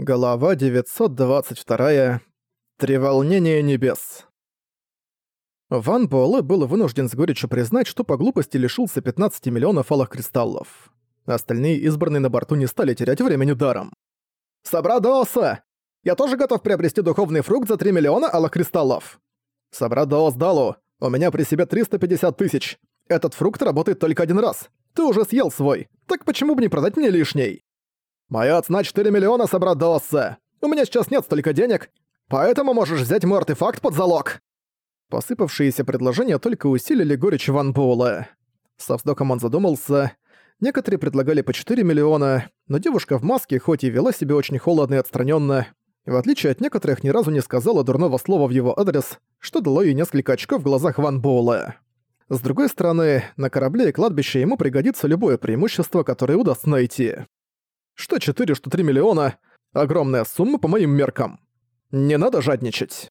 Глава 922. Треволнение небес. Ван Буэлэ был вынужден с горечью признать, что по глупости лишился 15 миллионов алых кристаллов. Остальные избранные на борту не стали терять времени даром. «Собрадоса! Я тоже готов приобрести духовный фрукт за 3 миллиона алых кристаллов!» «Собрадос Далу! У меня при себе 350 тысяч! Этот фрукт работает только один раз! Ты уже съел свой, так почему бы не продать мне лишний?» «Моя цена 4 миллиона, Собрадоса! У меня сейчас нет столько денег, поэтому можешь взять мой артефакт под залог!» Посыпавшиеся предложения только усилили горечь Ван Буэлла. Со вздохом он задумался. Некоторые предлагали по 4 миллиона, но девушка в маске хоть и вела себя очень холодно и отстраненно, в отличие от некоторых ни разу не сказала дурного слова в его адрес, что дало ей несколько очков в глазах Ван Буэлла. С другой стороны, на корабле и кладбище ему пригодится любое преимущество, которое удастся найти. Что 4, что 3 миллиона — огромная сумма по моим меркам. Не надо жадничать.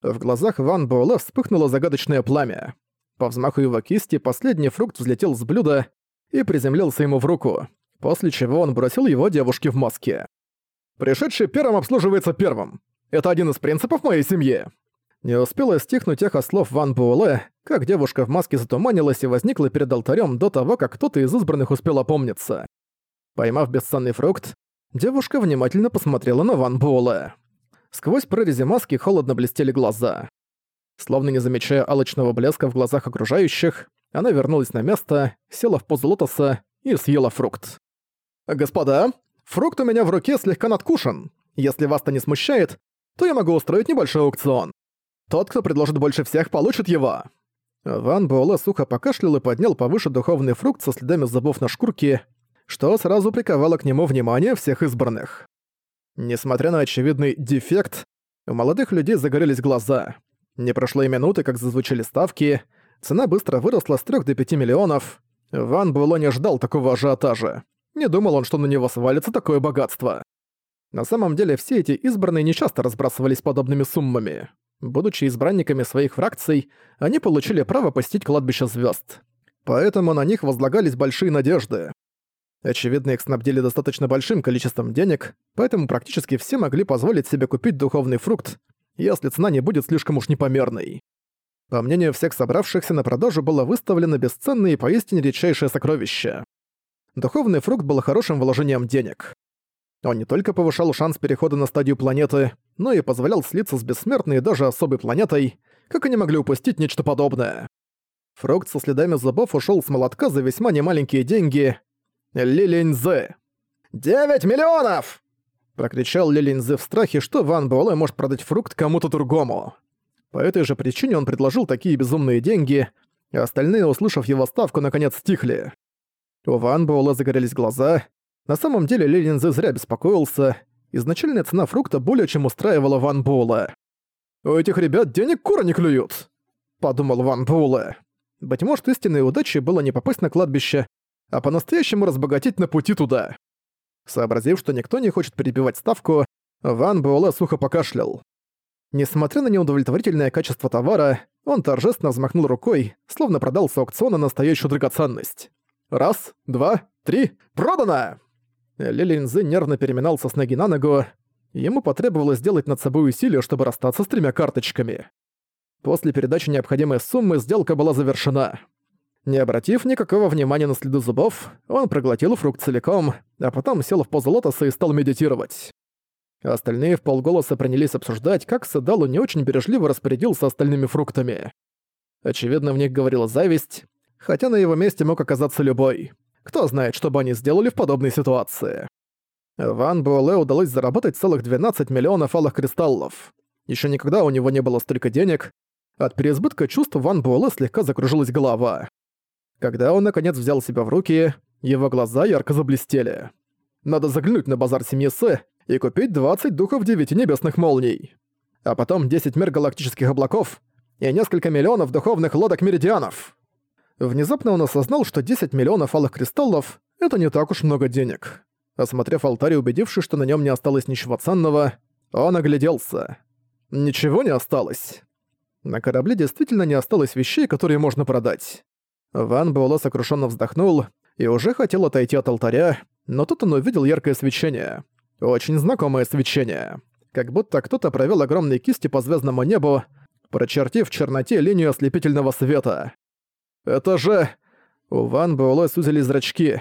В глазах Ван Буэлэ вспыхнуло загадочное пламя. По взмаху его кисти последний фрукт взлетел с блюда и приземлился ему в руку, после чего он бросил его девушке в маске. «Пришедший первым обслуживается первым. Это один из принципов моей семьи». Не успела стихнуть эхо слов Ван Буэлэ, как девушка в маске затуманилась и возникла перед алтарем до того, как кто-то из избранных успел опомниться. Поймав бесценный фрукт, девушка внимательно посмотрела на Ван Буэлэ. Сквозь прорези маски холодно блестели глаза. Словно не замечая алчного блеска в глазах окружающих, она вернулась на место, села в позу лотоса и съела фрукт. «Господа, фрукт у меня в руке слегка надкушен. Если вас-то не смущает, то я могу устроить небольшой аукцион. Тот, кто предложит больше всех, получит его». Ван Буэлэ сухо покашлял и поднял повыше духовный фрукт со следами зубов на шкурке, что сразу приковало к нему внимание всех избранных. Несмотря на очевидный дефект, у молодых людей загорелись глаза. Не прошло и минуты, как зазвучали ставки, цена быстро выросла с 3 до 5 миллионов. Ван Буэлло не ждал такого ажиотажа. Не думал он, что на него свалится такое богатство. На самом деле все эти избранные нечасто разбрасывались подобными суммами. Будучи избранниками своих фракций, они получили право посетить кладбище звезд. Поэтому на них возлагались большие надежды. Очевидно, их снабдили достаточно большим количеством денег, поэтому практически все могли позволить себе купить духовный фрукт, если цена не будет слишком уж непомерной. По мнению всех собравшихся, на продажу было выставлено бесценное и поистине редчайшее сокровище. Духовный фрукт был хорошим вложением денег. Он не только повышал шанс перехода на стадию планеты, но и позволял слиться с бессмертной и даже особой планетой, как они могли упустить нечто подобное. Фрукт со следами зубов ушел с молотка за весьма немаленькие деньги, Лилинзе. «Девять миллионов!» Прокричал Лилинзе в страхе, что Ван Буэлэ может продать фрукт кому-то другому. По этой же причине он предложил такие безумные деньги, и остальные, услышав его ставку, наконец стихли. У Ван Буэлэ загорелись глаза. На самом деле Лилинзе зря беспокоился. Изначальная цена фрукта более чем устраивала Ван Буэлэ. «У этих ребят денег кура не клюют!» — подумал Ван Буэлэ. Быть может, истинной удачей было не попасть на кладбище, а по-настоящему разбогатеть на пути туда. Сообразив, что никто не хочет перебивать ставку, Ван Буэлэ сухо покашлял. Несмотря на неудовлетворительное качество товара, он торжественно взмахнул рукой, словно продал с аукциона настоящую драгоценность. «Раз, два, три, продано!» Ли Линзы нервно переминался с ноги на ногу. Ему потребовалось сделать над собой усилие, чтобы расстаться с тремя карточками. После передачи необходимой суммы сделка была завершена. Не обратив никакого внимания на следы зубов, он проглотил фрукт целиком, а потом сел в позу лотоса и стал медитировать. Остальные в полголоса принялись обсуждать, как Садалу не очень бережливо распорядился остальными фруктами. Очевидно, в них говорила зависть, хотя на его месте мог оказаться любой. Кто знает, что бы они сделали в подобной ситуации. Ван Буэлэ удалось заработать целых 12 миллионов алых кристаллов. Еще никогда у него не было столько денег. От переизбытка чувств Ван Буэлэ слегка закружилась голова. Когда он наконец взял себя в руки, его глаза ярко заблестели. Надо заглянуть на базар семьи Сэ и купить 20 духов девяти небесных молний. А потом 10 мер галактических облаков и несколько миллионов духовных лодок-меридианов. Внезапно он осознал, что 10 миллионов алых кристаллов — это не так уж много денег. Осмотрев алтарь и убедившись, что на нем не осталось ничего ценного, он огляделся. Ничего не осталось. На корабле действительно не осталось вещей, которые можно продать. Ван Буэлэ сокрушенно вздохнул и уже хотел отойти от алтаря, но тут он увидел яркое свечение. Очень знакомое свечение. Как будто кто-то провел огромные кисти по звездному небу, прочертив в черноте линию ослепительного света. «Это же...» У Ван Буэлэ сузили зрачки.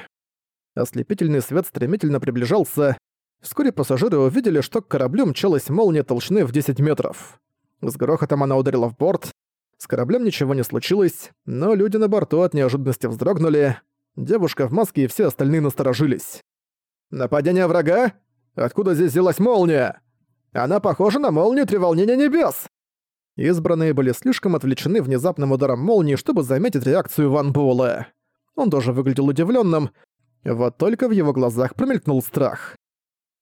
Ослепительный свет стремительно приближался. Вскоре пассажиры увидели, что к кораблю мчалась молния толщины в 10 метров. С грохотом она ударила в борт. С кораблем ничего не случилось, но люди на борту от неожиданности вздрогнули. Девушка в маске и все остальные насторожились. «Нападение врага? Откуда здесь взялась молния? Она похожа на молнию треволнения небес!» Избранные были слишком отвлечены внезапным ударом молнии, чтобы заметить реакцию Ван Буэлэ. Он тоже выглядел удивленным, вот только в его глазах промелькнул страх.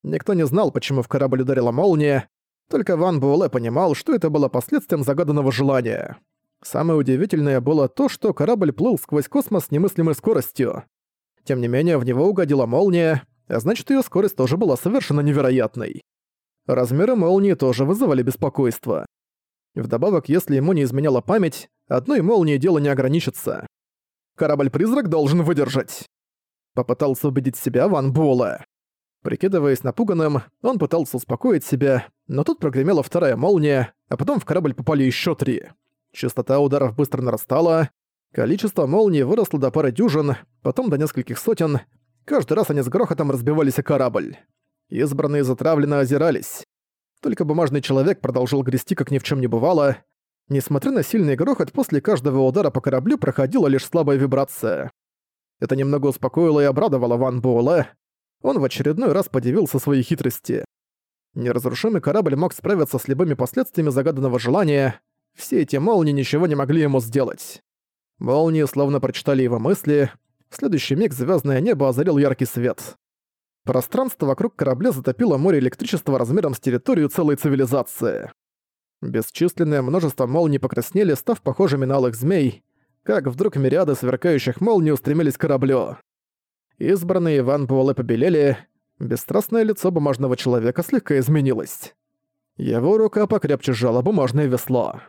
Никто не знал, почему в корабль ударила молния, только Ван Буэлэ понимал, что это было последствием загаданного желания. Самое удивительное было то, что корабль плыл сквозь космос с немыслимой скоростью. Тем не менее, в него угодила молния, а значит, ее скорость тоже была совершенно невероятной. Размеры молнии тоже вызывали беспокойство. Вдобавок, если ему не изменяла память, одной молнией дело не ограничится. Корабль-призрак должен выдержать. Попытался убедить себя Ван Буэлэ. Прикидываясь напуганным, он пытался успокоить себя, но тут прогремела вторая молния, а потом в корабль попали еще три. Частота ударов быстро нарастала, количество молний выросло до пары дюжин, потом до нескольких сотен. Каждый раз они с грохотом разбивались о корабль. Избранные затравленно озирались. Только бумажный человек продолжил грести, как ни в чем не бывало. Несмотря на сильный грохот, после каждого удара по кораблю проходила лишь слабая вибрация. Это немного успокоило и обрадовало Ван Буэлэ. Он в очередной раз подивился своей хитрости. Неразрушимый корабль мог справиться с любыми последствиями загаданного желания. Все эти молнии ничего не могли ему сделать. Молнии словно прочитали его мысли. В следующий миг звездное небо озарил яркий свет. Пространство вокруг корабля затопило море электричества размером с территорию целой цивилизации. Бесчисленное множество молний покраснели, став похожими на алых змей, как вдруг мириады сверкающих молний устремились к кораблю. Избранные Иван Буэлэ побелели, бесстрастное лицо бумажного человека слегка изменилось. Его рука покрепче сжала бумажное весло.